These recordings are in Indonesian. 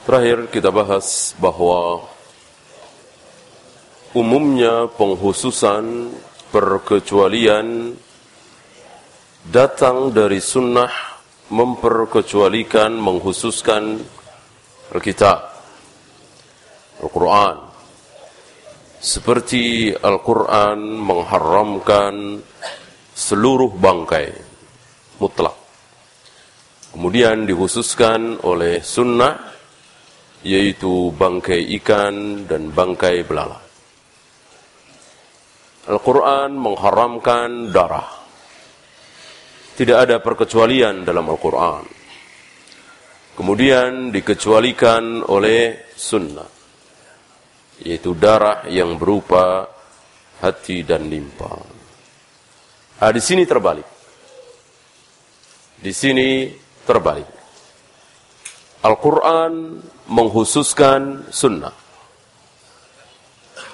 Terakhir kita bahas bahwa umumnya penghususan perkecualian datang dari sunnah memperkecualikan, menghususkan Alkitab, Al-Quran. Seperti Al-Quran mengharamkan seluruh bangkai, mutlak. Kemudian dikhususkan oleh sunnah, yaitu bangkai ikan dan bangkai belalang. Al-Quran mengharamkan darah. Tidak ada perkecualian dalam Al-Quran. Kemudian dikecualikan oleh sunnah. Yaitu darah yang berupa hati dan limpa. Nah, di sini terbalik. Di sini terbalik. Al-Quran menghususkan sunnah.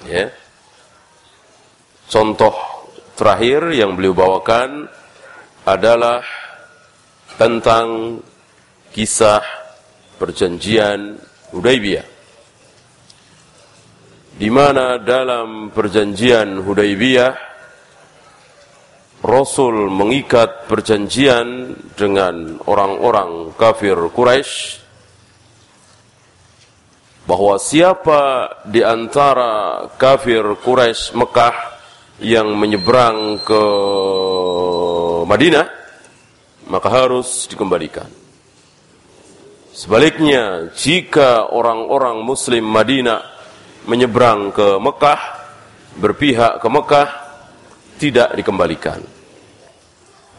Ya. Contoh terakhir yang beliau bawakan adalah tentang kisah perjanjian Hudaybiyah. Di mana dalam perjanjian Hudaybiyah Rasul mengikat perjanjian dengan orang-orang kafir Quraisy bahwa siapa di antara kafir Quraisy Mekah yang menyeberang ke Madinah maka harus dikembalikan. Sebaliknya, jika orang-orang muslim Madinah menyeberang ke Mekah, berpihak ke Mekah, tidak dikembalikan.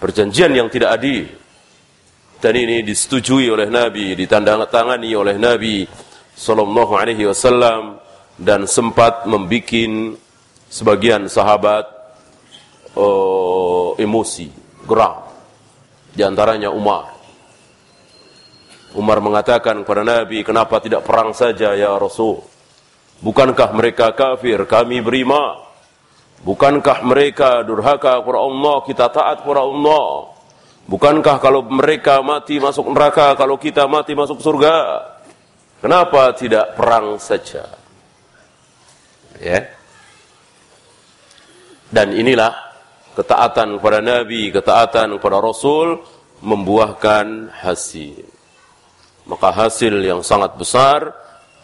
Perjanjian yang tidak adil. Dan ini disetujui oleh Nabi, ditandatangani oleh Nabi sallallahu alaihi wasallam dan sempat membuat sebagian sahabat uh, emosi, geram. Di antaranya Umar. Umar mengatakan kepada Nabi, kenapa tidak perang saja ya Rasul? Bukankah mereka kafir, kami beriman? Bukankah mereka durhaka kepada Allah, kita taat kepada Allah? Bukankah kalau mereka mati masuk neraka, kalau kita mati masuk surga? Kenapa tidak perang saja? Ya. Dan inilah ketaatan kepada Nabi, ketaatan kepada Rasul membuahkan hasil. Maka hasil yang sangat besar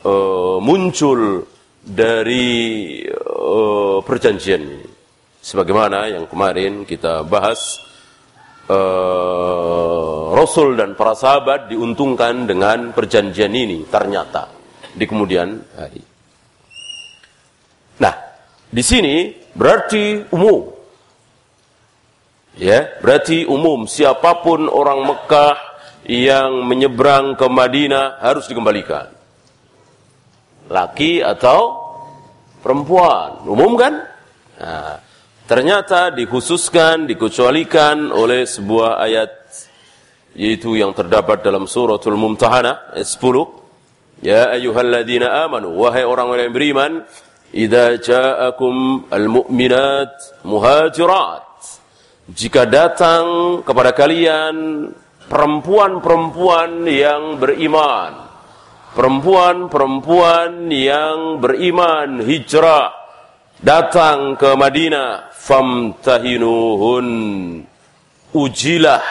uh, muncul dari uh, perjanjian ini. Sebagaimana yang kemarin kita bahas, uh, Rasul dan para sahabat diuntungkan dengan perjanjian ini ternyata di kemudian hari. Nah, di sini berarti umum. Ya, berarti umum siapa pun orang Mekah yang menyeberang ke Madinah harus dikembalikan. Laki atau perempuan, umum kan? Nah, ternyata dikhususkan, dikecualikan oleh sebuah ayat yaitu yang terdapat dalam suratul Mumtahanah ayat 10. Ya ayyuhalladzina amanu wahai orang-orang yang beriman idza ja'akum almu'minat muhajirat jika datang kepada kalian perempuan-perempuan yang beriman perempuan-perempuan yang beriman hijrah datang ke Madinah famtahinuhun ujilah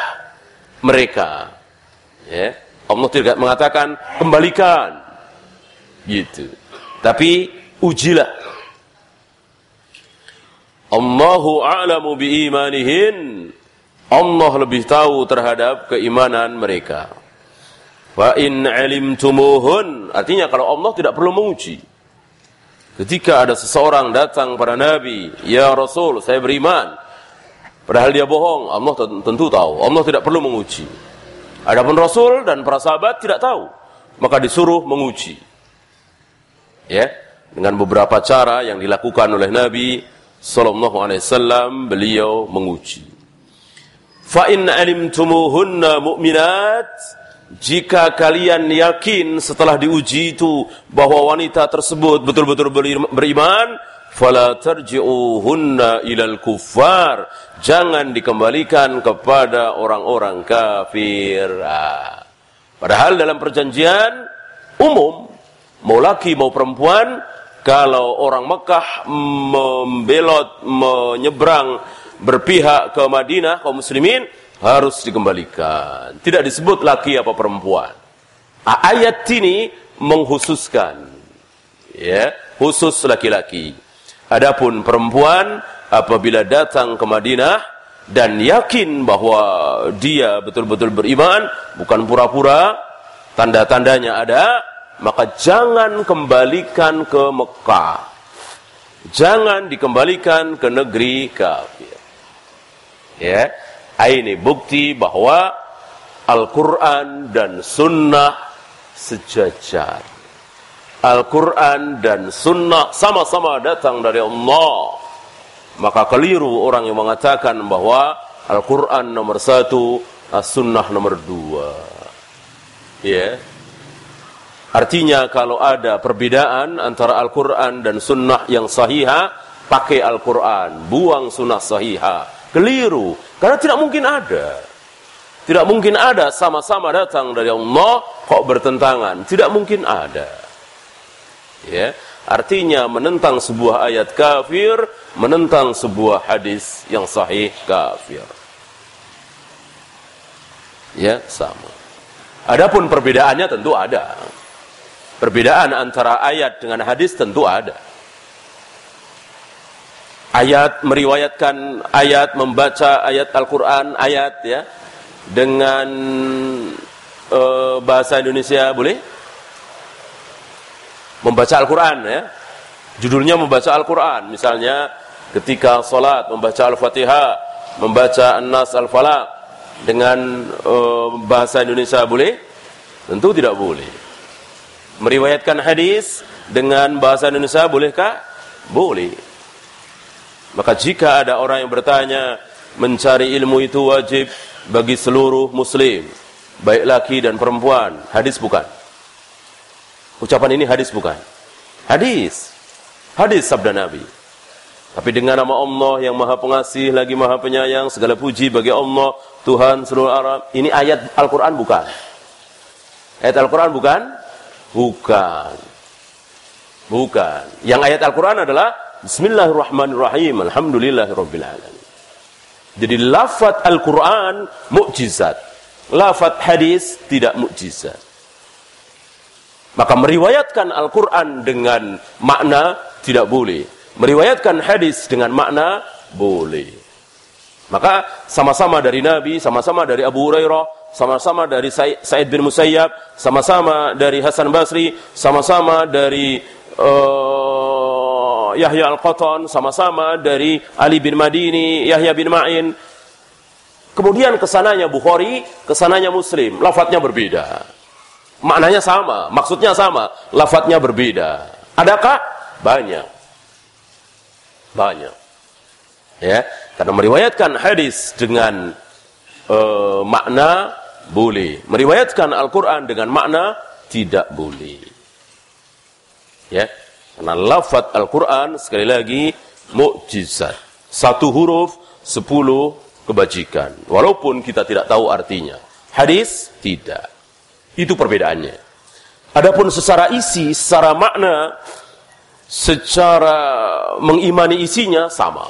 mereka ya Allah tidak mengatakan kembalikan gitu tapi ujilah. Allahu a'lamu bi imanihin. Allah lebih tahu terhadap keimanan mereka. Wa in alimtumuhun, artinya kalau Allah tidak perlu menguji. Ketika ada seseorang datang pada Nabi, "Ya Rasul, saya beriman." Padahal dia bohong, Allah tentu tahu. Allah tidak perlu menguji. Adapun Rasul dan para sahabat tidak tahu, maka disuruh menguji. Ya, dengan beberapa cara yang dilakukan oleh Nabi sallallahu alaihi wasallam beliau menguji. Fa in alimtumuhunna mu'minat jika kalian yakin setelah diuji itu bahwa wanita tersebut betul-betul beriman, fala tarji'uhunna ilal kuffar. Jangan dikembalikan kepada orang-orang kafir. Ah. Padahal dalam perjanjian umum, mau laki mau perempuan, kalau orang Mekah membelot, menyeberang, berpihak ke Madinah, kaum muslimin, harus dikembalikan. Tidak disebut laki apa perempuan. Ayat ini menghususkan ya, khusus laki-laki. Adapun perempuan apabila datang ke Madinah dan yakin bahwa dia betul-betul beriman, bukan pura-pura, tanda-tandanya ada, maka jangan kembalikan ke Mekah. Jangan dikembalikan ke negeri kafir. Ya, ini bukti bahwa Al-Quran dan Sunnah sejajar. Al-Quran dan Sunnah sama-sama datang dari Allah. Maka keliru orang yang mengatakan bahwa Al-Quran nomor satu, As-Sunnah nomor dua. Ya. Artinya kalau ada perbedaan antara Al-Quran dan Sunnah yang sahihah, pakai Al-Quran, buang Sunnah sahihah. Keliru, karena tidak mungkin ada. Tidak mungkin ada sama-sama datang dari Allah kok bertentangan. Tidak mungkin ada. Ya, artinya menentang sebuah ayat kafir, menentang sebuah hadis yang sahih kafir. Ya, sama. Adapun perbedaannya tentu ada. Perbedaan antara ayat dengan hadis tentu ada. Ayat meriwayatkan ayat membaca ayat Al-Qur'an ayat ya dengan uh, bahasa Indonesia boleh? Membaca Al-Quran ya. Judulnya membaca Al-Quran. Misalnya ketika sholat membaca Al-Fatihah, membaca An-Nas Al-Falaq dengan uh, bahasa Indonesia boleh? Tentu tidak boleh. Meriwayatkan hadis dengan bahasa Indonesia bolehkah? Boleh. Maka jika ada orang yang bertanya, mencari ilmu itu wajib bagi seluruh muslim, baik laki dan perempuan. Hadis bukan. Ucapan ini hadis bukan. Hadis. Hadis sabda Nabi. Tapi dengan nama Allah yang maha pengasih lagi maha penyayang, segala puji bagi Allah, Tuhan seluruh Arab. Ini ayat Al-Quran bukan? Ayat Al-Quran bukan? Bukan. Bukan. Yang ayat Al-Quran adalah Bismillahirrahmanirrahim. Alhamdulillahirrahmanirrahim. Jadi lafat Al-Quran mukjizat. Lafat hadis tidak mukjizat. Maka meriwayatkan Al-Quran dengan makna tidak boleh. Meriwayatkan hadis dengan makna boleh. Maka sama-sama dari Nabi, sama-sama dari Abu Hurairah, sama-sama dari Said bin Musayyab, sama-sama dari Hasan Basri, sama-sama dari uh, Yahya Al-Qatan, sama-sama dari Ali bin Madini, Yahya bin Ma'in. Kemudian ke sananya Bukhari, ke sananya Muslim, lafadznya berbeda. Maknanya sama, maksudnya sama, lafadznya berbeda. Adakah? Banyak. Banyak. Ya, karena meriwayatkan hadis dengan uh, makna boleh. Meriwayatkan Al-Qur'an dengan makna tidak boleh. Ya, karena lafat Al-Quran sekali lagi mukjizat. Satu huruf, sepuluh kebajikan. Walaupun kita tidak tahu artinya. Hadis tidak. Itu perbedaannya. Adapun secara isi, secara makna, secara mengimani isinya sama.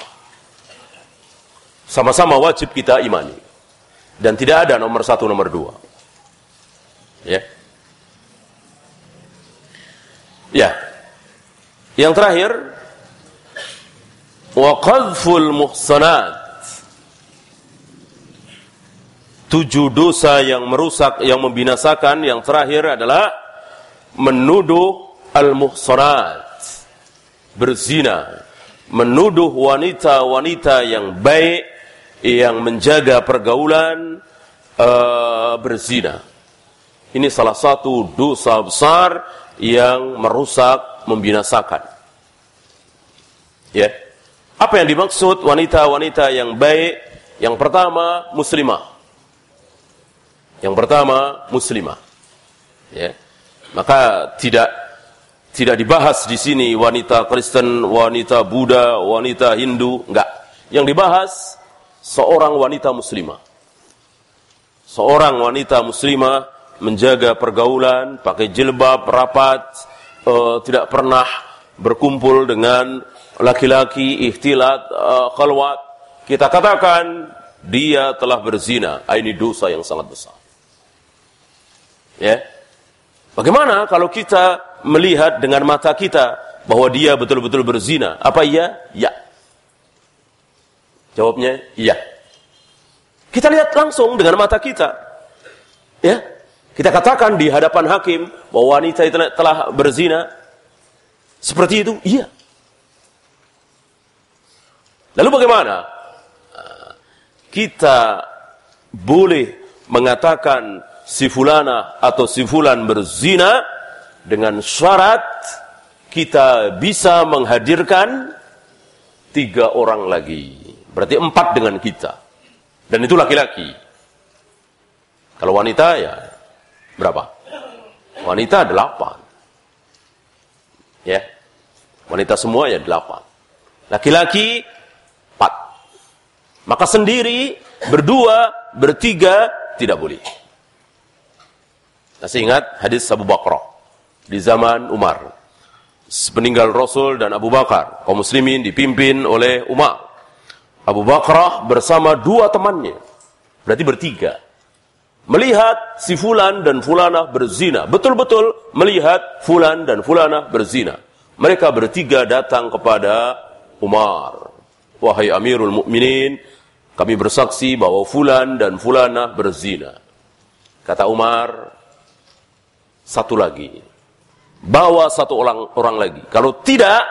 Sama-sama wajib kita imani. Dan tidak ada nomor satu, nomor dua. Ya. Ya, yang terakhir, wa qadful muhsanat. Tujuh dosa yang merusak, yang membinasakan. Yang terakhir adalah menuduh al-muhsanat. Berzina. Menuduh wanita-wanita yang baik, yang menjaga pergaulan, uh, berzina. Ini salah satu dosa besar yang merusak membinasakan. Ya. Apa yang dimaksud wanita-wanita yang baik? Yang pertama, muslimah. Yang pertama, muslimah. Ya. Maka tidak tidak dibahas di sini wanita Kristen, wanita Buddha, wanita Hindu, enggak. Yang dibahas seorang wanita muslimah. Seorang wanita muslimah menjaga pergaulan, pakai jilbab rapat, uh, tidak pernah berkumpul dengan laki-laki, ikhtilat, uh, khalwat, kita katakan dia telah berzina. Ah, ini dosa yang sangat besar. Ya. Bagaimana kalau kita melihat dengan mata kita bahwa dia betul-betul berzina? Apa iya? Ya. Jawabnya iya. Kita lihat langsung dengan mata kita. Ya. Kita katakan di hadapan hakim bahwa wanita itu telah berzina. Seperti itu? Iya. Lalu bagaimana? Kita boleh mengatakan si fulana atau si fulan berzina dengan syarat kita bisa menghadirkan tiga orang lagi. Berarti empat dengan kita. Dan itu laki-laki. Kalau wanita ya berapa? Wanita delapan. Ya. Wanita semua ya delapan. Laki-laki empat. Maka sendiri, berdua, bertiga, tidak boleh. Masih ingat hadis Abu Bakar di zaman Umar. Peninggal Rasul dan Abu Bakar, kaum muslimin dipimpin oleh Umar. Abu Bakar bersama dua temannya. Berarti bertiga. Melihat si Fulan dan Fulana berzina. Betul-betul melihat Fulan dan Fulana berzina. Mereka bertiga datang kepada Umar. Wahai Amirul Mukminin, kami bersaksi bahwa Fulan dan Fulana berzina. Kata Umar, satu lagi. Bawa satu orang, orang lagi. Kalau tidak,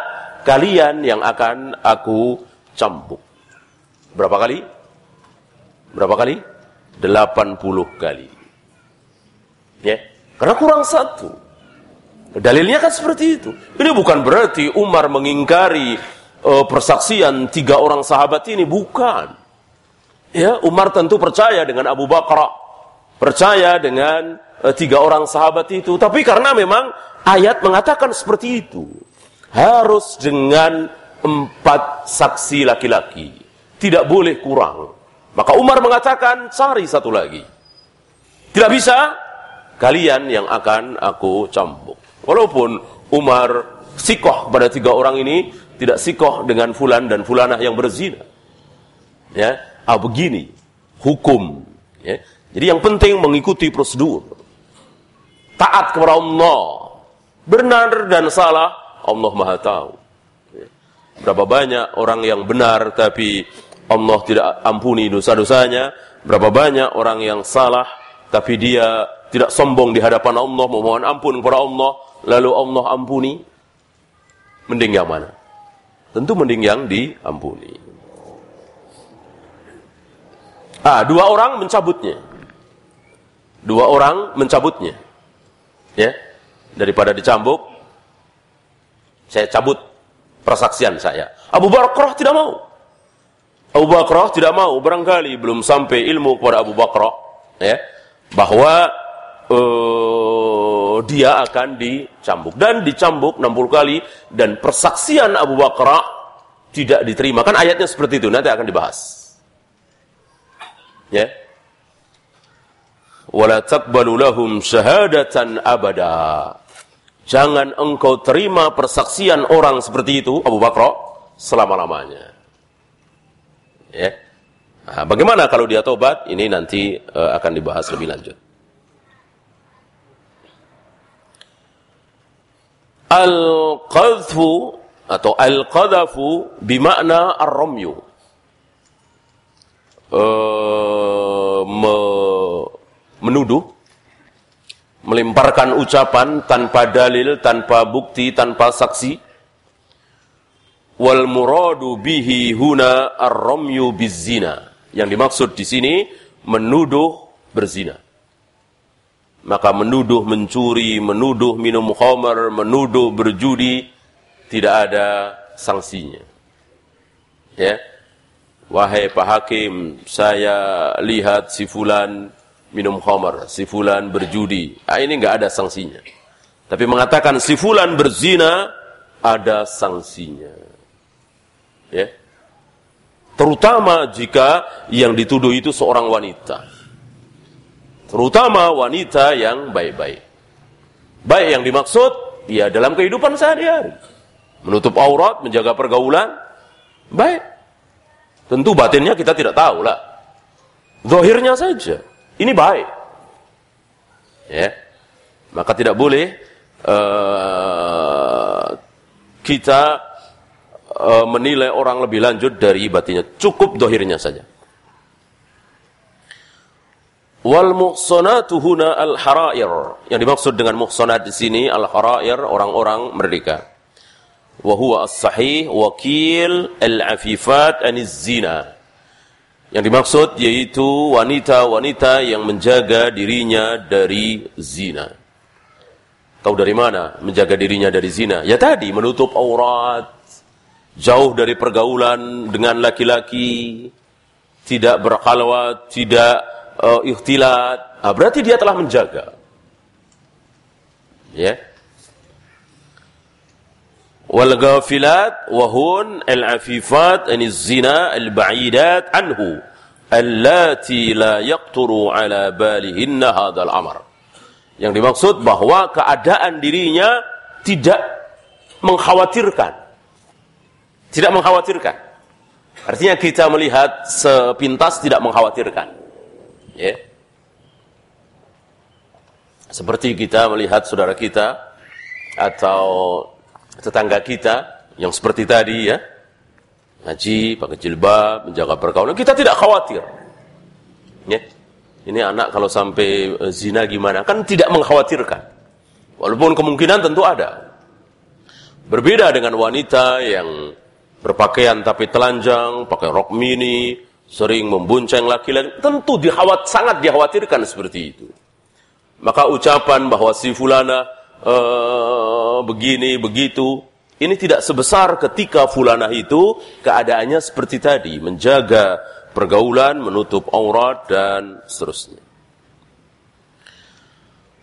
kalian yang akan aku cambuk. Berapa kali? Berapa kali? 80 kali. Ya, karena kurang satu. Dalilnya kan seperti itu. Ini bukan berarti Umar mengingkari uh, persaksian tiga orang sahabat ini, bukan. Ya, Umar tentu percaya dengan Abu Bakar, percaya dengan uh, tiga orang sahabat itu. Tapi karena memang ayat mengatakan seperti itu, harus dengan empat saksi laki-laki tidak boleh kurang. Maka Umar mengatakan, cari satu lagi. Tidak bisa, kalian yang akan aku cambuk. Walaupun Umar sikoh pada tiga orang ini, tidak sikoh dengan fulan dan fulanah yang berzina. Ya, ah begini, hukum. Ya. Jadi yang penting mengikuti prosedur. Taat kepada Allah. Benar dan salah, Allah maha tahu. Ya. Berapa banyak orang yang benar tapi Allah tidak ampuni dosa-dosanya. Berapa banyak orang yang salah, tapi dia tidak sombong di hadapan Allah, memohon ampun kepada Allah, lalu Allah ampuni. Mending yang mana? Tentu mending yang diampuni. Ah, dua orang mencabutnya. Dua orang mencabutnya. Ya. Daripada dicambuk, saya cabut persaksian saya. Abu Bakar tidak mau. Abu Bakar tidak mau barangkali belum sampai ilmu kepada Abu Bakar ya bahwa uh, dia akan dicambuk. Dan dicambuk 60 kali dan persaksian Abu Bakar tidak diterima. Kan ayatnya seperti itu nanti akan dibahas. Ya. Wala taqbalu lahum syahadatan abada. Jangan engkau terima persaksian orang seperti itu Abu Bakar selama-lamanya Ya. Nah, bagaimana kalau dia tobat? Ini nanti uh, akan dibahas lebih lanjut. Al-qadhfu atau al-qadhafu bimakna ar-ramyu. Uh, me menuduh melemparkan ucapan tanpa dalil, tanpa bukti, tanpa saksi wal muradu bihi huna ar-ramyu bizina. Yang dimaksud di sini menuduh berzina. Maka menuduh mencuri, menuduh minum khamar, menuduh berjudi tidak ada sanksinya. Ya. Wahai Pak Hakim, saya lihat si fulan minum khamar, si fulan berjudi. Ah, ini enggak ada sanksinya. Tapi mengatakan si fulan berzina ada sanksinya ya. Terutama jika yang dituduh itu seorang wanita. Terutama wanita yang baik-baik. Baik yang dimaksud, ya dalam kehidupan sehari-hari. Menutup aurat, menjaga pergaulan, baik. Tentu batinnya kita tidak tahu lah. Zohirnya saja. Ini baik. Ya. Maka tidak boleh uh, kita uh, menilai orang lebih lanjut dari batinnya. Cukup dohirnya saja. Wal muhsanatu huna al harair. Yang dimaksud dengan muhsanat di sini al harair orang-orang merdeka. Wa huwa as-sahih wakil al-afifat aniz zina. Yang dimaksud yaitu wanita-wanita yang menjaga dirinya dari zina. Tahu dari mana menjaga dirinya dari zina? Ya tadi menutup aurat, jauh dari pergaulan dengan laki-laki, tidak berkhalwat, tidak uh, ikhtilat, nah, berarti dia telah menjaga. Ya. Wal ghafilat wa hun al afifat an zina al ba'idat anhu allati la yaqturu ala balihinna hadzal amr. Yang dimaksud bahwa keadaan dirinya tidak mengkhawatirkan. Tidak mengkhawatirkan. Artinya kita melihat sepintas tidak mengkhawatirkan. Ya. Seperti kita melihat saudara kita atau tetangga kita yang seperti tadi ya. Ngaji, pakai jilbab, menjaga pergaulan, kita tidak khawatir. Ya. Ini anak kalau sampai eh, zina gimana? Kan tidak mengkhawatirkan. Walaupun kemungkinan tentu ada. Berbeda dengan wanita yang berpakaian tapi telanjang, pakai rok mini, sering membonceng laki-laki, tentu dihawat, sangat dikhawatirkan seperti itu. Maka ucapan bahwa si fulana uh, begini, begitu, ini tidak sebesar ketika fulana itu keadaannya seperti tadi, menjaga pergaulan, menutup aurat, dan seterusnya.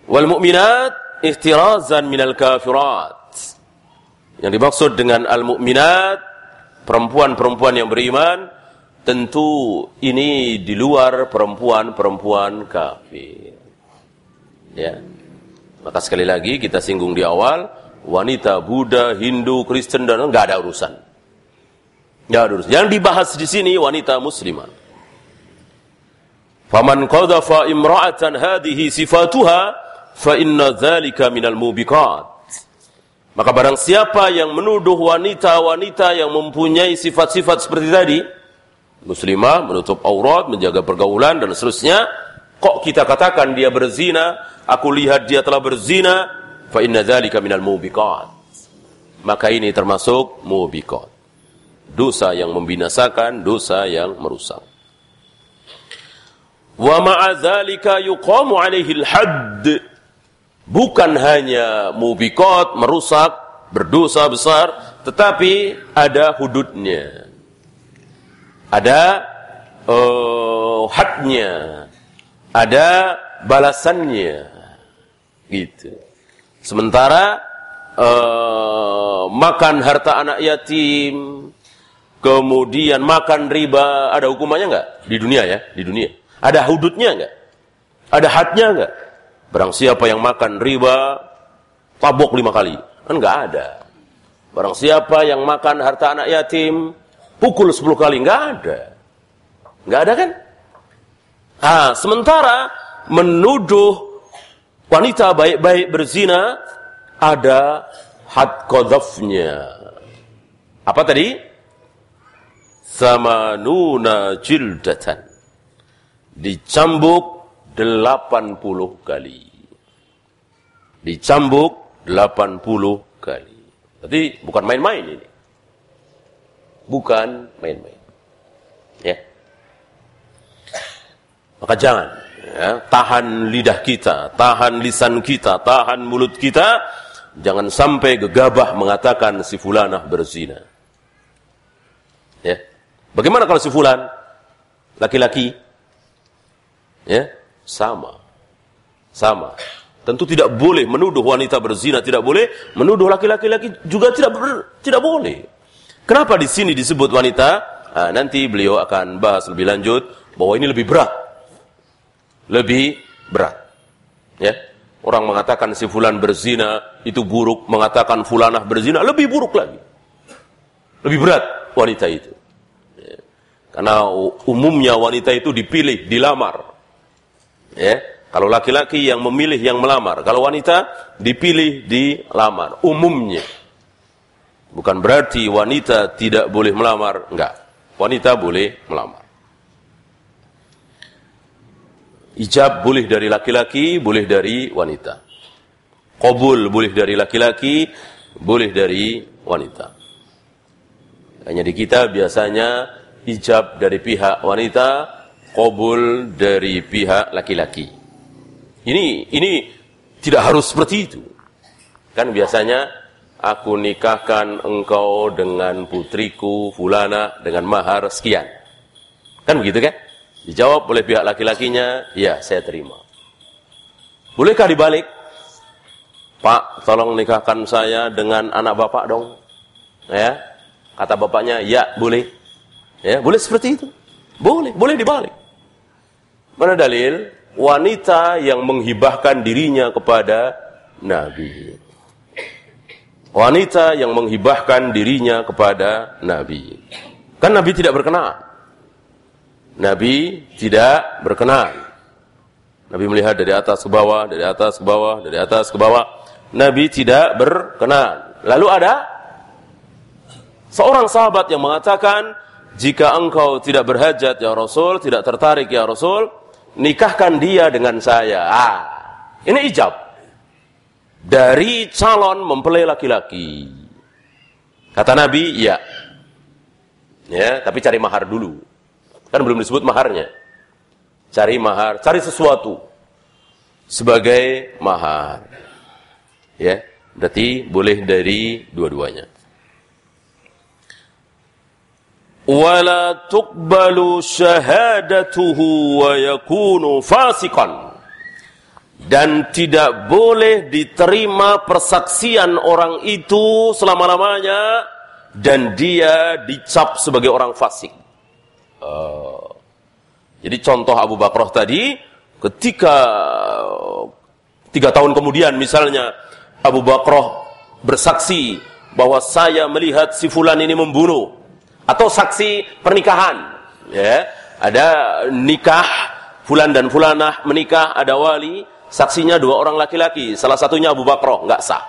Wal mu'minat ihtirazan minal kafirat. Yang dimaksud dengan al-mu'minat, perempuan-perempuan yang beriman, tentu ini di luar perempuan-perempuan kafir. Ya. Maka sekali lagi kita singgung di awal, wanita Buddha, Hindu, Kristen dan enggak ada urusan. Enggak ada urusan. Yang dibahas di sini wanita muslimah. Faman qadhafa imra'atan hadhihi sifatuha fa inna dzalika minal mubiqat. Maka barang siapa yang menuduh wanita-wanita yang mempunyai sifat-sifat seperti tadi, muslimah, menutup aurat, menjaga pergaulan dan seterusnya. Kok kita katakan dia berzina, aku lihat dia telah berzina, fa inna dzalika minal mubiqat. Maka ini termasuk mubiqat. Dosa yang membinasakan, dosa yang merusak. Wa ma'a yuqamu alaihi al-hadd. Bukan hanya mubiqat, merusak, berdosa besar, tetapi ada hududnya ada uh, hadnya, ada balasannya, gitu. Sementara uh, makan harta anak yatim, kemudian makan riba, ada hukumannya nggak di dunia ya? Di dunia, ada hududnya nggak? Ada hadnya nggak? Barang siapa yang makan riba, tabok lima kali, kan nggak ada. Barang siapa yang makan harta anak yatim, pukul 10 kali nggak ada. Nggak ada kan? Ah sementara menuduh wanita baik-baik berzina ada had kodafnya apa tadi? Sama nuna jildatan. Dicambuk 80 kali dicambuk 80 kali Jadi bukan main-main ini bukan main-main. Ya. Maka jangan ya, tahan lidah kita, tahan lisan kita, tahan mulut kita, jangan sampai gegabah mengatakan si fulanah berzina. Ya. Bagaimana kalau si fulan laki-laki? Ya, sama. Sama. Tentu tidak boleh menuduh wanita berzina, tidak boleh menuduh laki-laki juga tidak ber, tidak boleh. Kenapa di sini disebut wanita? Nah, nanti beliau akan bahas lebih lanjut bahwa ini lebih berat. Lebih berat. Ya. Orang mengatakan si fulan berzina itu buruk, mengatakan fulanah berzina lebih buruk lagi. Lebih berat wanita itu. Ya. Karena umumnya wanita itu dipilih, dilamar. Ya. Kalau laki-laki yang memilih yang melamar, kalau wanita dipilih dilamar, umumnya. Bukan berarti wanita tidak boleh melamar, enggak. Wanita boleh melamar. Ijab boleh dari laki-laki, boleh dari wanita. Qabul boleh dari laki-laki, boleh dari wanita. Hanya di kita biasanya ijab dari pihak wanita, qabul dari pihak laki-laki. Ini ini tidak harus seperti itu. Kan biasanya aku nikahkan engkau dengan putriku fulana dengan mahar sekian. Kan begitu kan? Dijawab oleh pihak laki-lakinya, ya saya terima. Bolehkah dibalik? Pak, tolong nikahkan saya dengan anak bapak dong. Ya, kata bapaknya, ya boleh. Ya, boleh seperti itu. Boleh, boleh dibalik. Mana dalil? Wanita yang menghibahkan dirinya kepada Nabi. Wanita yang menghibahkan dirinya kepada Nabi. Kan Nabi tidak berkenan. Nabi tidak berkenan. Nabi melihat dari atas ke bawah, dari atas ke bawah, dari atas ke bawah. Nabi tidak berkenan. Lalu ada seorang sahabat yang mengatakan, jika engkau tidak berhajat ya Rasul, tidak tertarik ya Rasul, nikahkan dia dengan saya. Ah, ini ijab. Dari calon mempelai laki-laki. Kata Nabi, iya. Ya, tapi cari mahar dulu. Kan belum disebut maharnya. Cari mahar, cari sesuatu sebagai mahar. Ya, berarti boleh dari dua-duanya. Tuqbalu syahadatuhu wa yakunu fasikan. Dan tidak boleh diterima persaksian orang itu selama-lamanya dan dia dicap sebagai orang fasik. Uh, jadi contoh Abu Bakar tadi, ketika tiga tahun kemudian misalnya Abu Bakar bersaksi bahwa saya melihat si fulan ini membunuh atau saksi pernikahan ya ada nikah fulan dan fulanah menikah ada wali saksinya dua orang laki-laki salah satunya Abu Bakar nggak sah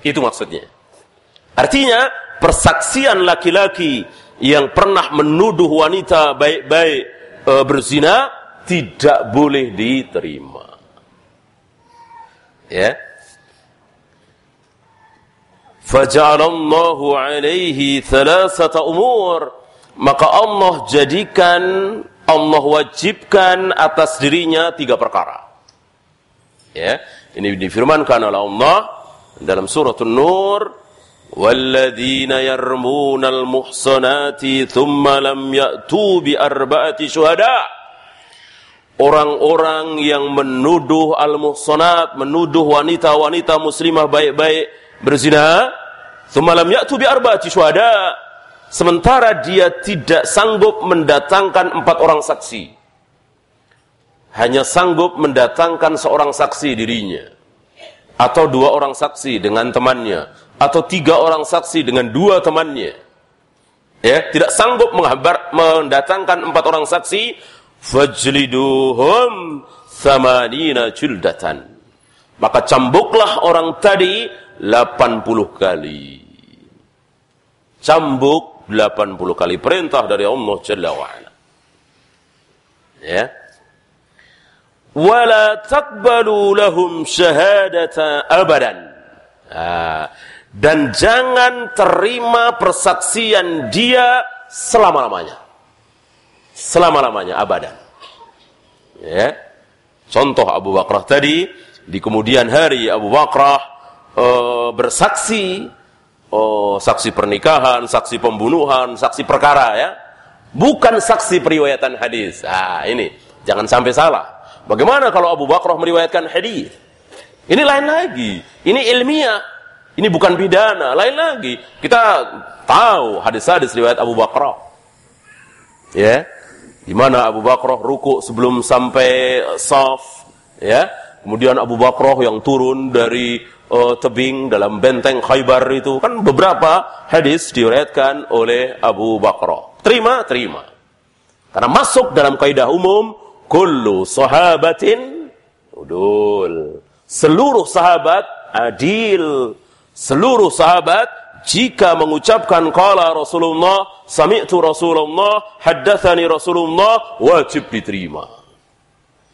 itu maksudnya artinya persaksian laki-laki yang pernah menuduh wanita baik-baik e, berzina tidak boleh diterima. Ya. Faja'alallahu alaihi thalathata umur. Maka Allah jadikan, Allah wajibkan atas dirinya tiga perkara. Ya, ini difirmankan oleh Allah dalam surah An-Nur والذين يرمون المحصنات ثم لم يأتوا بأربعة شهداء Orang-orang yang menuduh al-muhsanat, menuduh wanita-wanita muslimah baik-baik berzina, semalam ya'tu bi arba'ati syuhada. Sementara dia tidak sanggup mendatangkan empat orang saksi. Hanya sanggup mendatangkan seorang saksi dirinya. Atau dua orang saksi dengan temannya atau tiga orang saksi dengan dua temannya ya tidak sanggup menghabar, mendatangkan empat orang saksi fajliduhum samanina juldatan maka cambuklah orang tadi 80 kali cambuk 80 kali perintah dari Allah Jalla wa'ala ya wala taqbalu lahum syahadata abadan dan jangan terima persaksian dia selama-lamanya. Selama-lamanya abadan. Ya. Contoh Abu Bakrah tadi di kemudian hari Abu Bakrah e, bersaksi oh, saksi pernikahan, saksi pembunuhan, saksi perkara ya. Bukan saksi periwayatan hadis. Ah, ini jangan sampai salah. Bagaimana kalau Abu Bakrah meriwayatkan hadis? Ini lain lagi. Ini ilmiah ini bukan pidana, lain lagi. Kita tahu hadis-hadis riwayat Abu Bakar. Ya. di mana Abu Bakar ruku sebelum sampai saf, ya. Kemudian Abu Bakar yang turun dari uh, tebing dalam benteng Khaybar itu kan beberapa hadis diriwayatkan oleh Abu Bakar. Terima, terima. Karena masuk dalam kaidah umum kullu sahabatin udul. Seluruh sahabat adil. Seluruh sahabat jika mengucapkan qala Rasulullah, sami'tu Rasulullah, haddatsani Rasulullah, wajib diterima.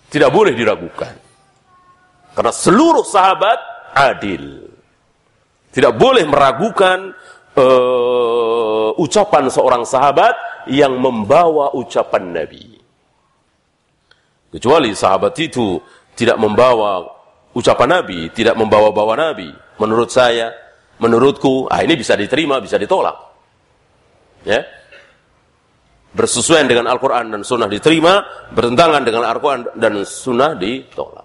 Tidak boleh diragukan. Karena seluruh sahabat adil. Tidak boleh meragukan uh, ucapan seorang sahabat yang membawa ucapan Nabi. Kecuali sahabat itu tidak membawa ucapan Nabi, tidak membawa-bawa Nabi. Menurut saya, menurutku, ah ini bisa diterima, bisa ditolak. Ya. Bersesuaian dengan Al-Quran dan Sunnah diterima, bertentangan dengan Al-Quran dan Sunnah ditolak.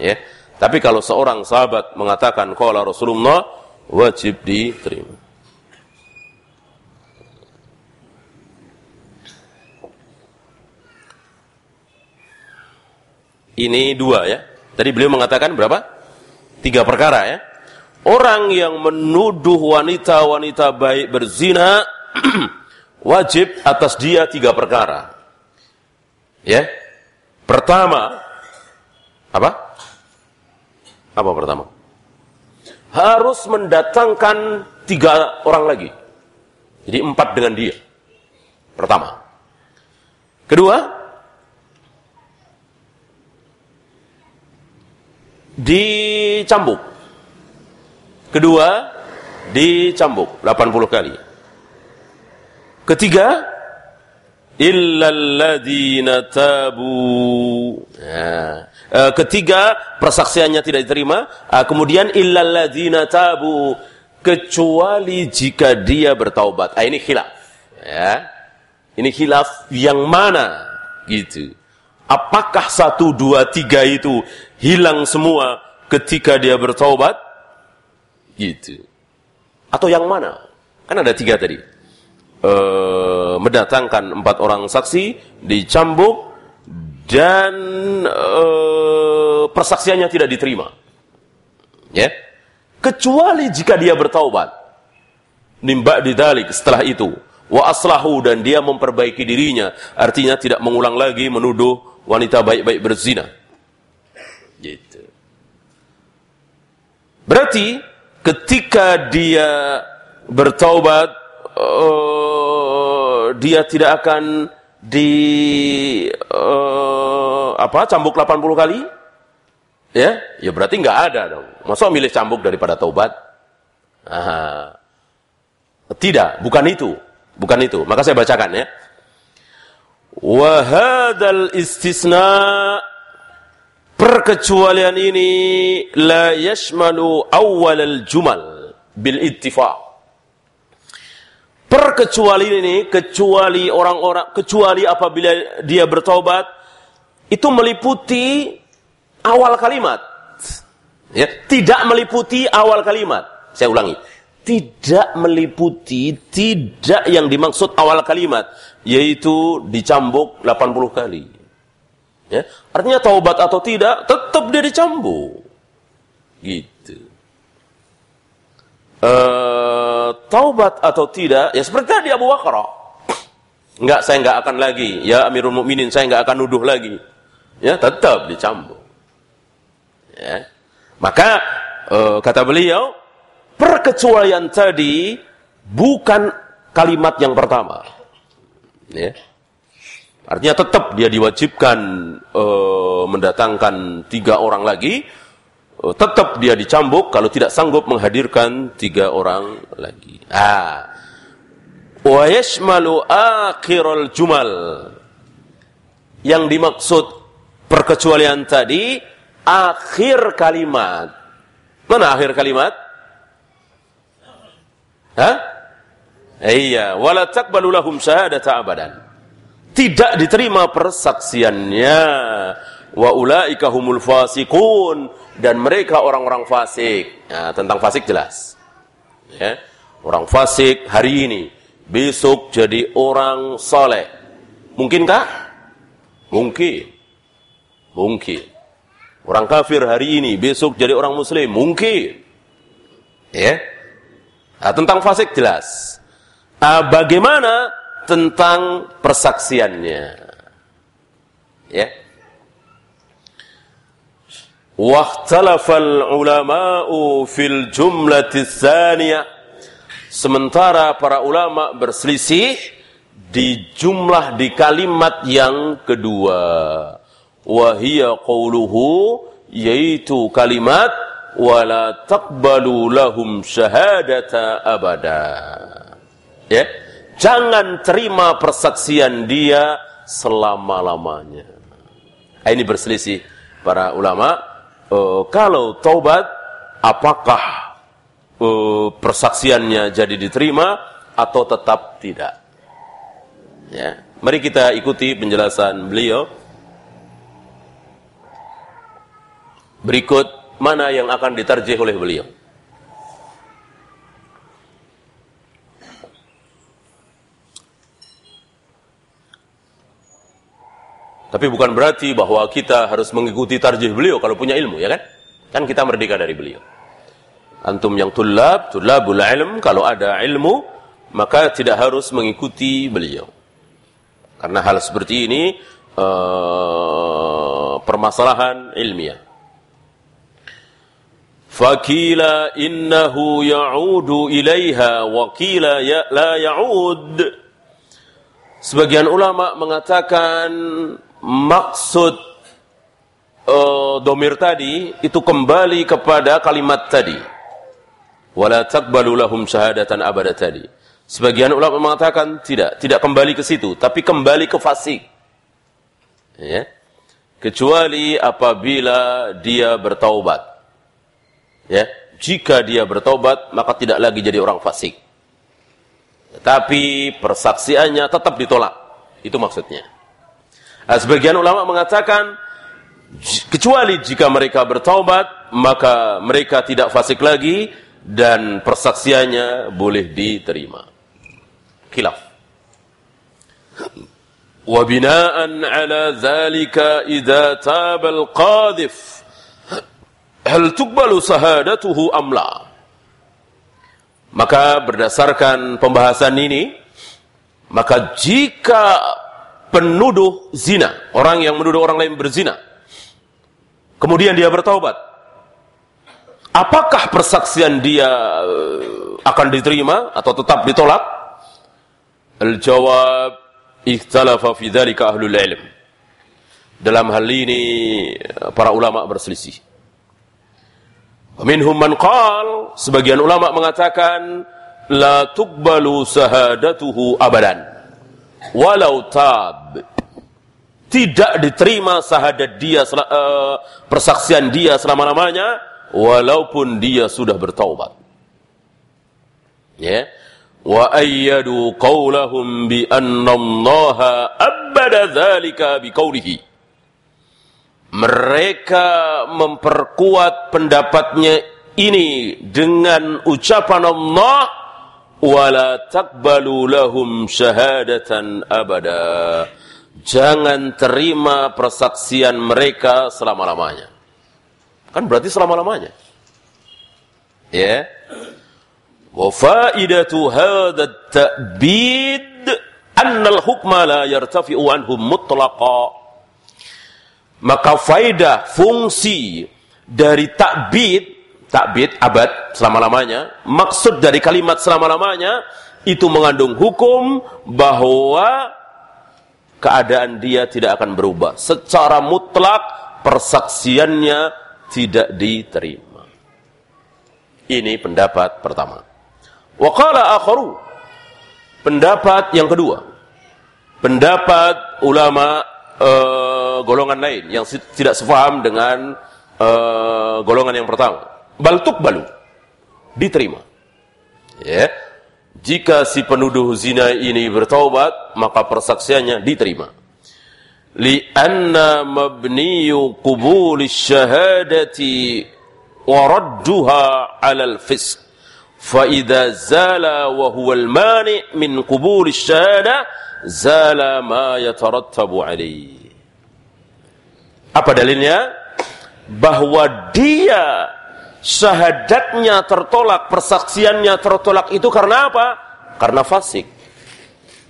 Ya. Tapi kalau seorang sahabat mengatakan qala Rasulullah wajib diterima. Ini dua ya. Tadi beliau mengatakan berapa? Tiga perkara ya. Orang yang menuduh wanita-wanita baik berzina wajib atas dia tiga perkara. Ya. Pertama apa? Apa pertama? Harus mendatangkan tiga orang lagi. Jadi empat dengan dia. Pertama. Kedua, dicambuk. Kedua, dicambuk 80 kali. Ketiga, illalladzina tabu. Nah, e, ketiga, persaksiannya tidak diterima. E, kemudian illalladzina tabu kecuali jika dia bertaubat. Ah, ini khilaf. Ya. Ini khilaf yang mana? Gitu. Apakah satu, dua, tiga itu hilang semua ketika dia bertaubat? Gitu. Atau yang mana? Kan ada tiga tadi. E, mendatangkan empat orang saksi, dicambuk, dan e, persaksiannya tidak diterima. Ya. Kecuali jika dia bertaubat. Nimba didalik setelah itu. Wa aslahu dan dia memperbaiki dirinya. Artinya tidak mengulang lagi menuduh wanita baik-baik berzina. Gitu. Berarti ketika dia bertaubat uh, dia tidak akan di uh, apa cambuk 80 kali? Ya? Ya berarti nggak ada dong. Masa milih cambuk daripada taubat? Aha. tidak bukan itu. Bukan itu. Maka saya bacakan ya. Wahadal istisna Perkecualian ini la yashmalu awal al-jumal bil ittifaq. Perkecualian ini kecuali orang-orang kecuali apabila dia bertaubat itu meliputi awal kalimat. Ya, tidak meliputi awal kalimat. Saya ulangi. Tidak meliputi tidak yang dimaksud awal kalimat yaitu dicambuk 80 kali. Ya, artinya taubat atau tidak, tetap dia dicambuk. Gitu. Uh, taubat atau tidak, ya seperti tadi Abu Bakar. Enggak, saya enggak akan lagi. Ya Amirul Mukminin, saya enggak akan nuduh lagi. Ya, tetap dicambuk. Ya. Maka uh, kata beliau, perkecualian tadi bukan kalimat yang pertama. Ya. Artinya tetap dia diwajibkan e, mendatangkan tiga orang lagi, tetap dia dicambuk kalau tidak sanggup menghadirkan tiga orang lagi. Ah, wa yashmalu akhirul jumal. Yang dimaksud perkecualian tadi akhir kalimat. Mana akhir kalimat? Hah? Iya, wala taqbalu lahum syahadata abadan tidak diterima persaksiannya wa ulaika humul fasikun dan mereka orang-orang fasik. Nah, tentang fasik jelas. Ya. Orang fasik hari ini, besok jadi orang soleh. Mungkinkah? Mungkin. Mungkin. Orang kafir hari ini, besok jadi orang muslim. Mungkin. Ya. Nah, tentang fasik jelas. Nah, bagaimana tentang persaksiannya? Ya. Wahtalafal ulama'u fil jumlati tsaniyah. Sementara para ulama berselisih di jumlah di kalimat yang kedua. Wahia qawluhu yaitu kalimat wala taqbalu lahum syahadata abada. Ya. Jangan terima persaksian dia selama-lamanya. Ini berselisih para ulama uh, kalau taubat apakah uh, persaksiannya jadi diterima atau tetap tidak? Ya, mari kita ikuti penjelasan beliau. Berikut mana yang akan ditarjih oleh beliau. Tapi bukan berarti bahwa kita harus mengikuti tarjih beliau kalau punya ilmu, ya kan? Kan kita merdeka dari beliau. Antum yang tulab, tulabul ilm, kalau ada ilmu, maka tidak harus mengikuti beliau. Karena hal seperti ini uh, permasalahan ilmiah. Fakila innahu ya'udu ilaiha wa kila ya, la ya'ud. Sebagian ulama mengatakan maksud uh, domir tadi itu kembali kepada kalimat tadi. Wala taqbalu lahum syahadatan abada tadi. Sebagian ulama mengatakan tidak, tidak kembali ke situ, tapi kembali ke fasik. Ya. Kecuali apabila dia bertaubat. Ya, jika dia bertaubat maka tidak lagi jadi orang fasik. Tapi persaksiannya tetap ditolak. Itu maksudnya. Nah, sebagian ulama mengatakan kecuali jika mereka bertaubat maka mereka tidak fasik lagi dan persaksiannya boleh diterima. Khilaf. Wa bina'an 'ala dzalika idza taba al-qadhif hal tuqbalu sahadatuhu am la? Maka berdasarkan pembahasan ini maka jika penuduh zina, orang yang menuduh orang lain berzina. Kemudian dia bertaubat. Apakah persaksian dia eh, akan diterima atau tetap ditolak? Al-jawab ikhtalafa fi dzalika ahlul ilm. Dalam hal ini para ulama berselisih. Minhum man qal, sebagian ulama mengatakan la tuqbalu sahadatuhu abadan walau tab. Tidak diterima syahadat dia uh, persaksian dia selama-lamanya walaupun dia sudah bertaubat. Ya. Wa ayyadu qawlahum bi anna abada dzalika bi mereka memperkuat pendapatnya ini dengan ucapan Allah wala taqbalu lahum syahadatan abada. Jangan terima persaksian mereka selama-lamanya. Kan berarti selama-lamanya. Ya. Wa faidatu hadha at-ta'bid anna al-hukma la yartafi'u anhum mutlaqa. Maka faidah fungsi dari takbid takbid abad selama-lamanya, maksud dari kalimat selama-lamanya itu mengandung hukum bahwa keadaan dia tidak akan berubah. Secara mutlak persaksiannya tidak diterima. Ini pendapat pertama. Waqala akharu. Pendapat yang kedua. Pendapat ulama uh, golongan lain yang tidak sefaham dengan uh, golongan yang pertama baltuk balu. Diterima. Ya. Jika si penuduh zina ini bertaubat maka persaksiannya diterima. Li'anna mabniyu qubul syahadati wa radduha 'ala al-fisq fa idza zala wa huwa al-mani min qubul asy-syahadah zala ma yatarattabu alaihi apa dalilnya? Bahwa dia syahadatnya tertolak persaksiannya tertolak itu karena apa? Karena fasik.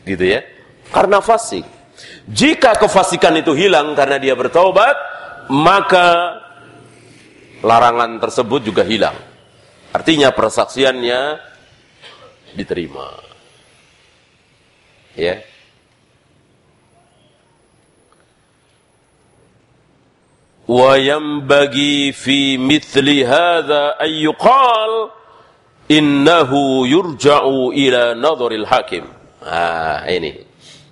Gitu ya? Karena fasik. Jika kefasikan itu hilang karena dia bertobat maka larangan tersebut juga hilang. Artinya persaksiannya diterima. Ya. Yanbaghi fi mithli hadha an yuqal innahu yurja'u ila nadharil hakim. Ah, ini.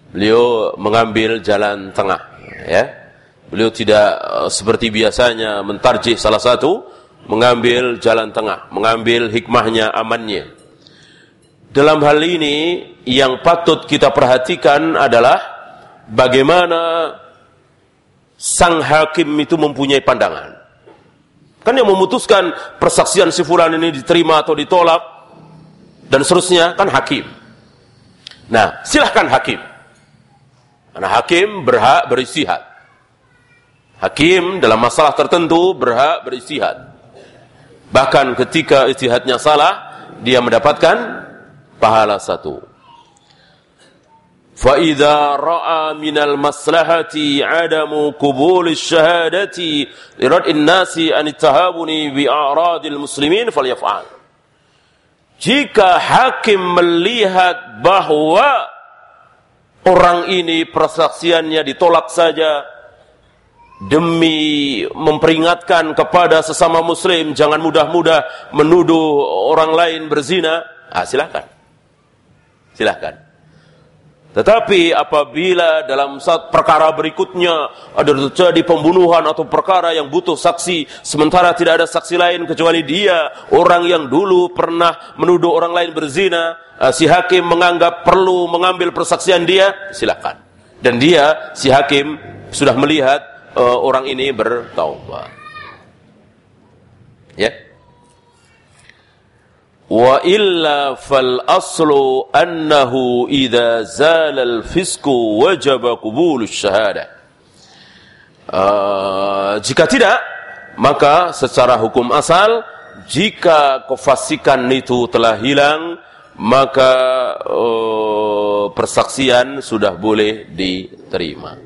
Beliau mengambil jalan tengah, ya. Beliau tidak uh, seperti biasanya mentarjih salah satu, mengambil jalan tengah, mengambil hikmahnya, amannya. Dalam hal ini yang patut kita perhatikan adalah bagaimana sang hakim itu mempunyai pandangan. Kan yang memutuskan persaksian si fulan ini diterima atau ditolak dan seterusnya kan hakim. Nah, silahkan hakim. Karena hakim berhak beristihad. Hakim dalam masalah tertentu berhak beristihad. Bahkan ketika istihadnya salah, dia mendapatkan pahala satu. فإذا رأى من المصلحة عدم قبول الشهادة لرد الناس عن التهاون بأعراض المسلمين فليفعل jika hakim melihat bahwa orang ini persaksiannya ditolak saja demi memperingatkan kepada sesama muslim jangan mudah-mudah menuduh orang lain berzina, ah silakan. Silakan. Tetapi apabila dalam saat perkara berikutnya ada terjadi pembunuhan atau perkara yang butuh saksi, sementara tidak ada saksi lain kecuali dia, orang yang dulu pernah menuduh orang lain berzina, ah, si hakim menganggap perlu mengambil persaksian dia, silakan. Dan dia, si hakim, sudah melihat uh, orang ini bertaubat. Ya. Wa illa fal aslu annahu idza zala al fisku qabul. Uh, ah, jika tidak, maka secara hukum asal jika kefasikan itu telah hilang, maka uh, persaksian sudah boleh diterima.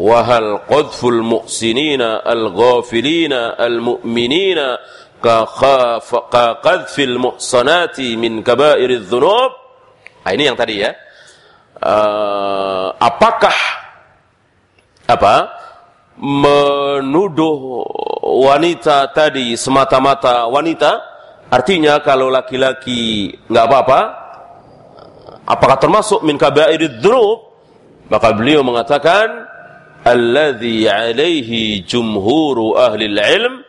Wahal qadful muhsinina al-ghafilina al-mu'minina kaqadfil muhsanati min kabairiz dzunub. Nah, ini yang tadi ya. Uh, apakah apa menuduh wanita tadi semata-mata wanita artinya kalau laki-laki nggak apa-apa apakah termasuk min kabairid dhunub maka beliau mengatakan alladhi alaihi jumhuru ahli ilm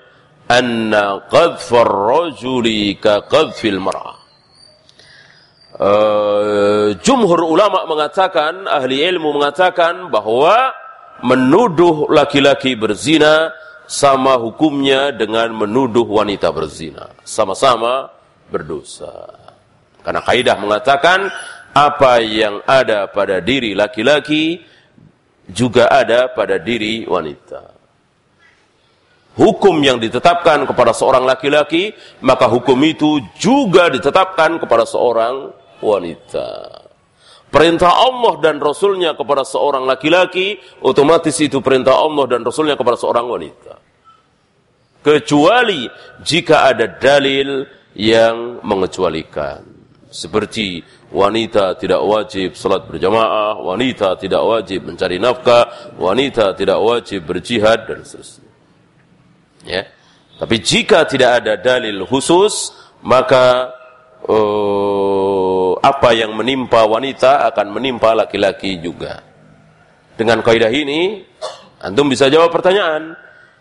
anna qadfar rajuli ka qadfil mar'ah uh, jumhur ulama mengatakan ahli ilmu mengatakan bahwa menuduh laki-laki berzina sama hukumnya dengan menuduh wanita berzina. Sama-sama berdosa. Karena kaidah mengatakan apa yang ada pada diri laki-laki juga ada pada diri wanita. Hukum yang ditetapkan kepada seorang laki-laki, maka hukum itu juga ditetapkan kepada seorang wanita. Perintah Allah dan Rasulnya kepada seorang laki-laki, otomatis itu perintah Allah dan Rasulnya kepada seorang wanita. Kecuali jika ada dalil yang mengecualikan. Seperti wanita tidak wajib salat berjamaah, wanita tidak wajib mencari nafkah, wanita tidak wajib berjihad dan seterusnya. Ya. Tapi jika tidak ada dalil khusus, maka uh, apa yang menimpa wanita akan menimpa laki-laki juga. Dengan kaidah ini, antum bisa jawab pertanyaan,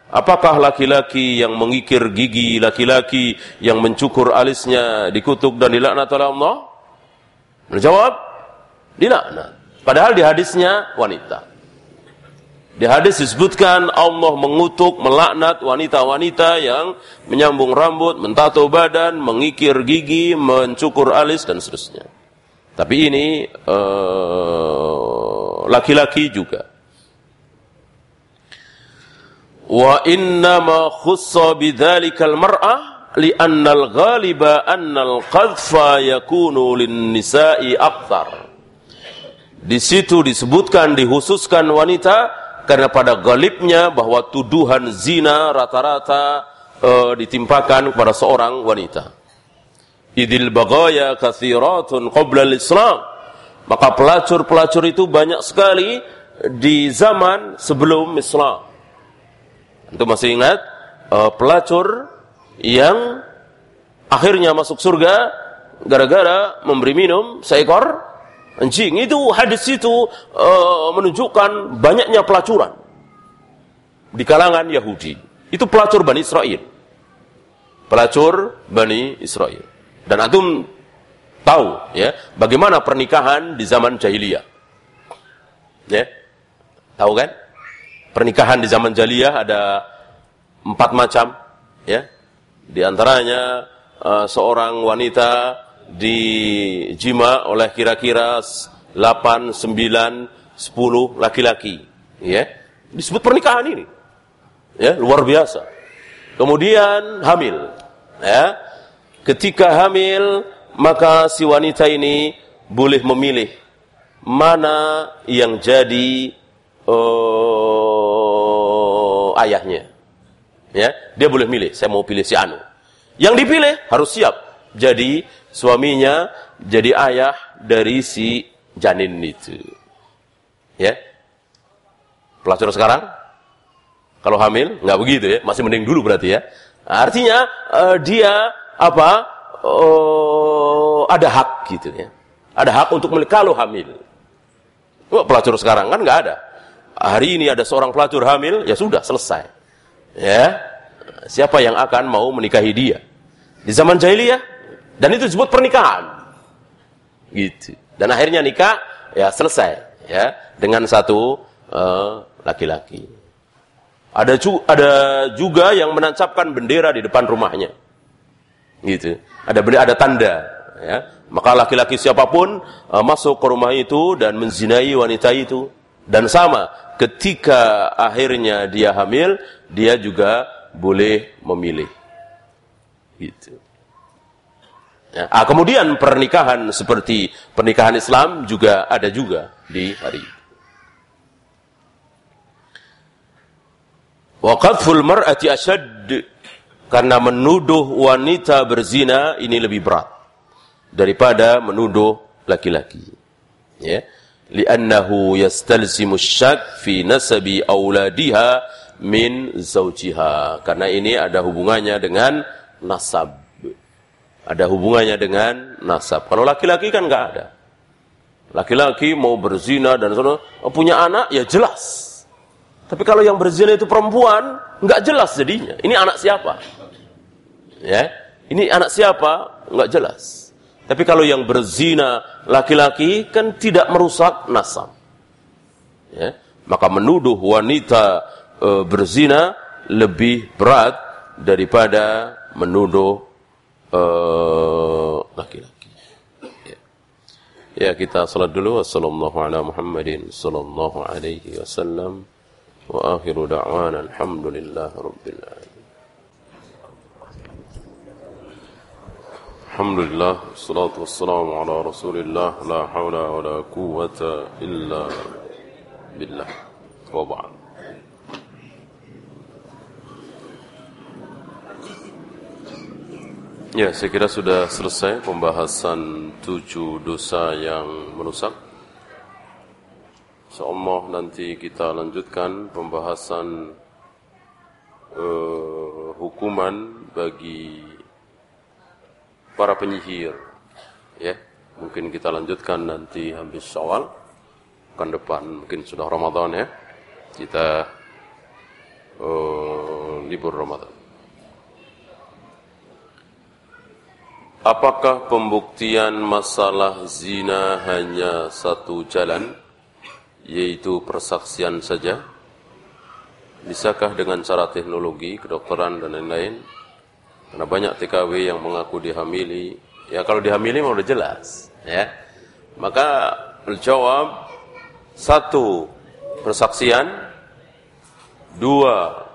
apakah laki-laki yang mengikir gigi laki-laki yang mencukur alisnya dikutuk dan dilaknat oleh Allah? Menjawab, dilaknat. Padahal di hadisnya wanita. Di hadis disebutkan Allah mengutuk, melaknat wanita-wanita yang menyambung rambut, mentato badan, mengikir gigi, mencukur alis dan seterusnya. Tapi ini eh, laki-laki uh, juga. Wa inna ma khussa bidzalikal mar'ah li'anna al-ghaliba anna al-qadhfa yakunu lin-nisa'i akthar. Di situ disebutkan dihususkan wanita karena pada galibnya bahwa tuduhan zina rata-rata uh, ditimpakan kepada seorang wanita. Idil bagaya kathiratun qabla islam Maka pelacur-pelacur itu banyak sekali di zaman sebelum Islam. Itu masih ingat uh, pelacur yang akhirnya masuk surga gara-gara memberi minum seekor anjing. Itu hadis itu uh, menunjukkan banyaknya pelacuran di kalangan Yahudi. Itu pelacur Bani Israel. Pelacur Bani Israel. Dan antum tahu ya bagaimana pernikahan di zaman jahiliyah. Ya. Tahu kan? Pernikahan di zaman jahiliyah ada empat macam ya. Di antaranya uh, seorang wanita dijima oleh kira-kira 8, 9, 10 laki-laki. Ya. Disebut pernikahan ini. Ya, luar biasa. Kemudian hamil. Ya Ketika hamil, maka si wanita ini boleh memilih mana yang jadi uh, ayahnya. Ya, dia boleh milih. Saya mau pilih si Anu. Yang dipilih harus siap. Jadi suaminya jadi ayah dari si janin itu. Ya. Pelacur sekarang kalau hamil nggak begitu ya, masih mending dulu berarti ya. Artinya uh, dia apa uh, ada hak gitu ya. Ada hak untuk kalau hamil. Oh, pelacur sekarang kan nggak ada. Hari ini ada seorang pelacur hamil, ya sudah selesai. Ya, siapa yang akan mau menikahi dia? Di zaman jahiliyah dan itu disebut pernikahan. Gitu. Dan akhirnya nikah ya selesai ya dengan satu eh, laki-laki. Uh, ada, ada juga yang menancapkan bendera di depan rumahnya. Gitu. Ada benda ada tanda, ya. Maka laki-laki siapa pun uh, masuk ke rumah itu dan menzinai wanita itu dan sama ketika akhirnya dia hamil, dia juga boleh memilih. Gitu. Ya. Ah, kemudian pernikahan seperti pernikahan Islam juga ada juga di hari itu. Wa qadful mar'ati ashad karena menuduh wanita berzina ini lebih berat daripada menuduh laki-laki. Ya. Li'annahu yastalzimu syak fi nasabi auladiha min zawjiha. Karena ini ada hubungannya dengan nasab. Ada hubungannya dengan nasab. Kalau laki-laki kan enggak ada. Laki-laki mau berzina dan sebagainya, punya anak ya jelas. Tapi kalau yang berzina itu perempuan, enggak jelas jadinya. Ini anak siapa? Ya, ini anak siapa? Enggak jelas. Tapi kalau yang berzina laki-laki kan tidak merusak nasab. Ya, maka menuduh wanita e, berzina lebih berat daripada menuduh e, laki-laki. Ya. ya, kita salat dulu. Wassalamualaikum Muhammadin sallallahu alaihi wasallam. Wa akhiru da'wana alhamdulillah rabbil alamin. الحمد لله والصلاة والسلام على رسول الله لا حول ولا قوة إلا بالله وبعد Ya, saya kira sudah selesai pembahasan tujuh dosa yang merusak. Insyaallah nanti kita lanjutkan pembahasan uh, hukuman bagi para penyihir. Ya, mungkin kita lanjutkan nanti habis Syawal. Kan depan mungkin sudah Ramadan ya. Kita uh, libur Ramadan. Apakah pembuktian masalah zina hanya satu jalan, yaitu persaksian saja? bisakah dengan cara teknologi, kedokteran dan lain-lain? Karena banyak TKW yang mengaku dihamili. Ya kalau dihamili mau udah jelas, ya. Maka menjawab satu persaksian, dua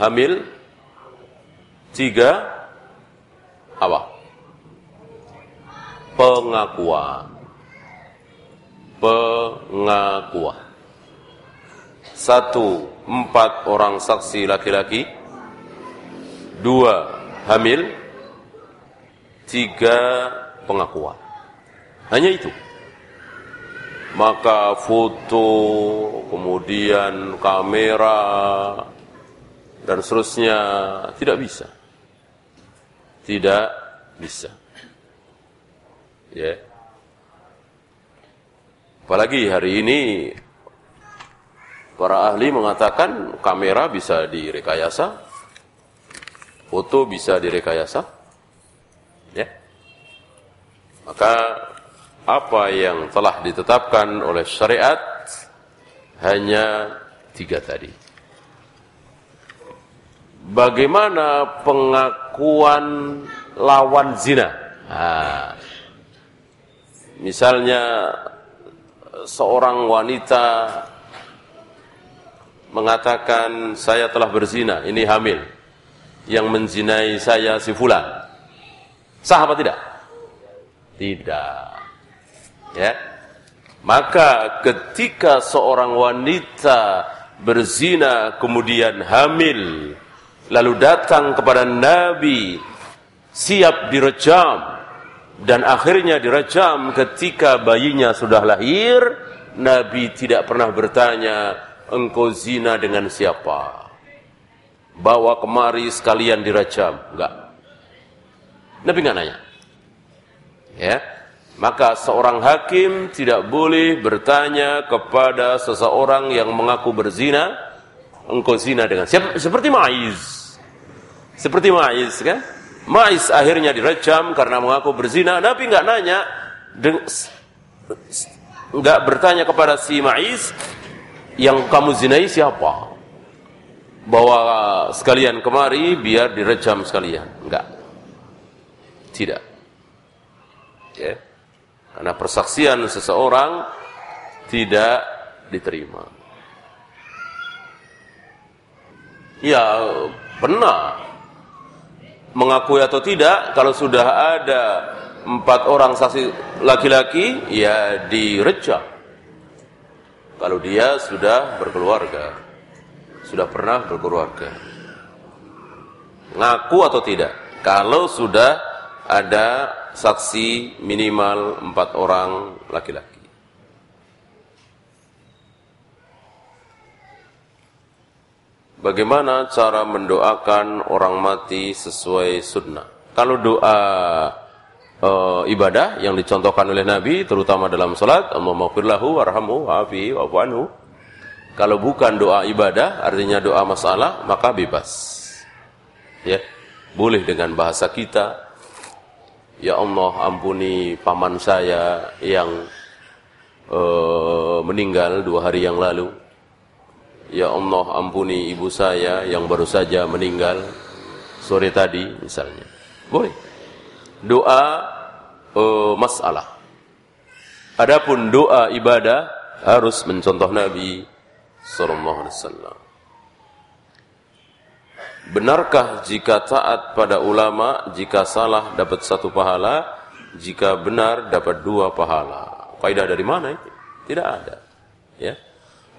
hamil, tiga apa? Pengakuan. Pengakuan. Satu, empat orang saksi laki-laki. Dua, hamil. Tiga, pengakuan. Hanya itu. Maka foto, kemudian kamera, dan seterusnya tidak bisa. Tidak bisa. Ya. Apalagi hari ini Para ahli mengatakan kamera bisa direkayasa, foto bisa direkayasa. Ya. Maka apa yang telah ditetapkan oleh syariat hanya tiga tadi. Bagaimana pengakuan lawan zina? Nah, misalnya seorang wanita mengatakan saya telah berzina, ini hamil. Yang menzinai saya si fulan. Sah apa tidak? Tidak. Ya. Maka ketika seorang wanita berzina kemudian hamil lalu datang kepada Nabi siap direjam dan akhirnya direjam ketika bayinya sudah lahir Nabi tidak pernah bertanya engkau zina dengan siapa? Bawa kemari sekalian dirajam. Enggak. Nabi enggak nanya. Ya. Maka seorang hakim tidak boleh bertanya kepada seseorang yang mengaku berzina, engkau zina dengan siapa? Seperti Maiz. Seperti Maiz kan? Maiz akhirnya dirajam karena mengaku berzina. Nabi enggak nanya, enggak bertanya kepada si Maiz, yang kamu zinai siapa? Bawa sekalian kemari biar direjam sekalian. Enggak. Tidak. Ya. Karena persaksian seseorang tidak diterima. Ya, benar. Mengakui atau tidak, kalau sudah ada empat orang saksi laki-laki, ya direjam. Kalau dia sudah berkeluarga, sudah pernah berkeluarga. Ngaku atau tidak? Kalau sudah ada saksi minimal empat orang laki-laki. Bagaimana cara mendoakan orang mati sesuai sunnah? Kalau doa uh, ibadah yang dicontohkan oleh Nabi terutama dalam salat Allahumma firlahu warhamhu wa'afihi wa'fu anhu. Kalau bukan doa ibadah artinya doa masalah maka bebas. Ya boleh dengan bahasa kita. Ya Allah ampuni paman saya yang uh, meninggal dua hari yang lalu ya Allah ampuni ibu saya yang baru saja meninggal sore tadi misalnya boleh doa uh, masalah. Adapun doa ibadah harus mencontoh Nabi sallallahu alaihi wasallam. Benarkah jika taat pada ulama, jika salah dapat satu pahala, jika benar dapat dua pahala? Kaidah dari mana itu? Tidak ada. Ya.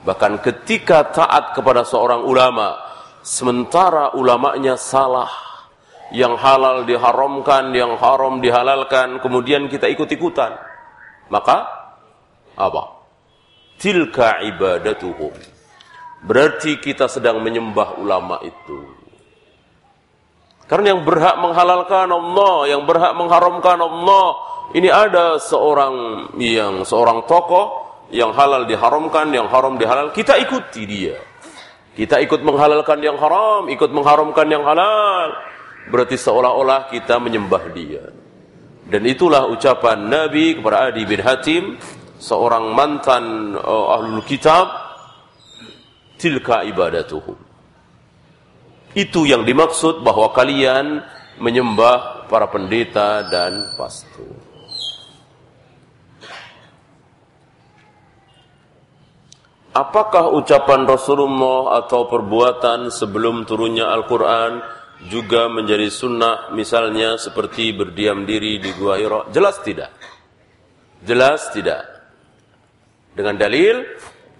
Bahkan ketika taat kepada seorang ulama, sementara ulamanya salah, yang halal diharamkan, yang haram dihalalkan, kemudian kita ikut-ikutan. Maka apa? Tilka ibadatuhum. Berarti kita sedang menyembah ulama itu. Karena yang berhak menghalalkan Allah, yang berhak mengharamkan Allah, ini ada seorang yang seorang tokoh yang halal diharamkan, yang haram dihalal, kita ikuti dia. Kita ikut menghalalkan yang haram, ikut mengharamkan yang halal. Berarti seolah-olah kita menyembah dia. Dan itulah ucapan Nabi kepada Adi bin Hatim, seorang mantan uh, ahlul kitab, tilka ibadatuhum. Itu yang dimaksud bahwa kalian menyembah para pendeta dan pastor. Apakah ucapan Rasulullah atau perbuatan sebelum turunnya Al-Quran juga menjadi sunnah misalnya seperti berdiam diri di Gua Hira? Jelas tidak. Jelas tidak. Dengan dalil,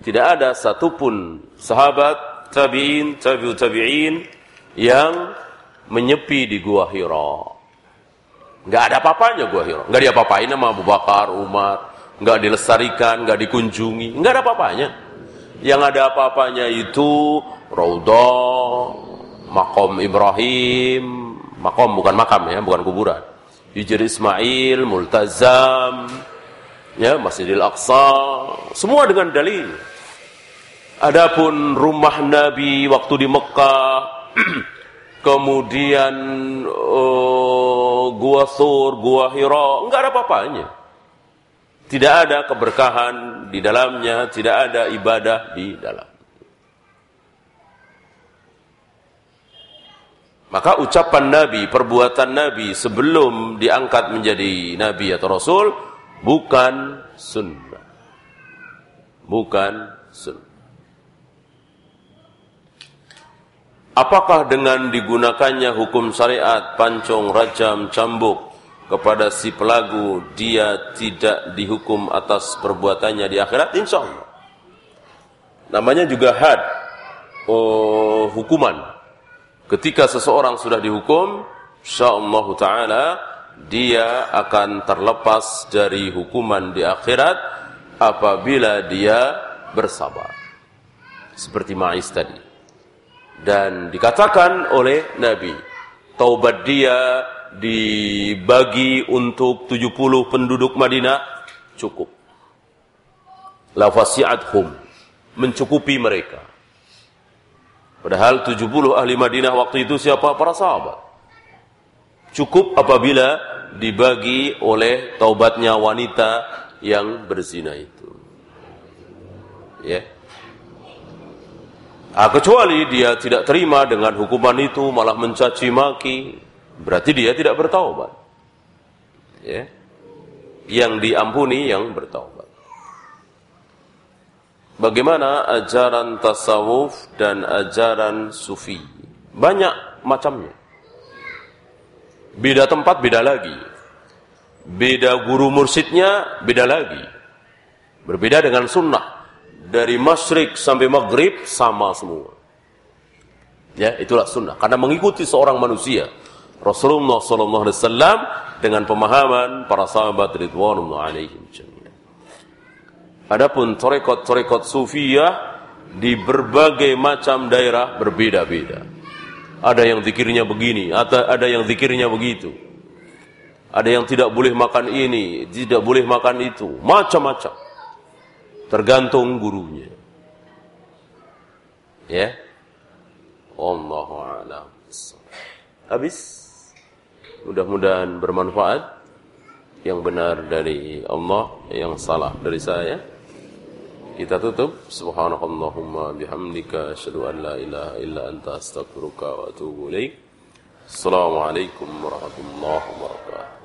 tidak ada satupun sahabat, tabi'in, tabi'ut tabi'in yang menyepi di Gua Hira. Enggak ada apa-apanya Gua Hira. Enggak diapa-apain sama Abu Bakar, Umar. Enggak dilestarikan, enggak dikunjungi. Enggak ada apa-apanya. Yang ada apa-apanya itu Raudhah, Makom Ibrahim, Makom bukan makam ya, bukan kuburan. Hijr Ismail, Multazam, ya Masjidil Aqsa, semua dengan dalil. Adapun rumah Nabi waktu di Mekah, kemudian uh, gua Sur, gua Hira, enggak ada apa-apanya. Tidak ada keberkahan di dalamnya, tidak ada ibadah di dalam. Maka ucapan Nabi, perbuatan Nabi sebelum diangkat menjadi Nabi atau Rasul bukan sunnah. Bukan sunnah. Apakah dengan digunakannya hukum syariat, pancong, rajam, cambuk, kepada si pelaku dia tidak dihukum atas perbuatannya di akhirat insya Allah namanya juga had oh, hukuman. Ketika seseorang sudah dihukum insya Allah taala dia akan terlepas dari hukuman di akhirat apabila dia bersabar. Seperti Ma'is tadi. Dan dikatakan oleh Nabi taubat dia dibagi untuk 70 penduduk Madinah cukup. La hum mencukupi mereka. Padahal 70 ahli Madinah waktu itu siapa? Para sahabat. Cukup apabila dibagi oleh taubatnya wanita yang berzina itu. Ya. Ah, kecuali dia tidak terima dengan hukuman itu malah mencaci maki, berarti dia tidak bertaubat. Ya. Yang diampuni yang bertaubat. Bagaimana ajaran tasawuf dan ajaran sufi? Banyak macamnya. Beda tempat beda lagi. Beda guru mursidnya beda lagi. Berbeda dengan sunnah. Dari masyrik sampai maghrib sama semua. Ya, itulah sunnah. Karena mengikuti seorang manusia Rasulullah sallallahu alaihi wasallam dengan pemahaman para sahabat ridwanullah alaihim. Adapun tarekat-tarekat sufiyah di berbagai macam daerah berbeda-beda. Ada yang zikirnya begini, ada yang zikirnya begitu. Ada yang tidak boleh makan ini, tidak boleh makan itu, macam-macam. Tergantung gurunya. Ya. Allahu a'lam. Habis Mudah-mudahan bermanfaat. Yang benar dari Allah, yang salah dari saya. Kita tutup. Subhanakallahumma bihamdika asyhadu an la ilaha illa anta astaghfiruka wa atubu ilaik. Assalamualaikum warahmatullahi wabarakatuh.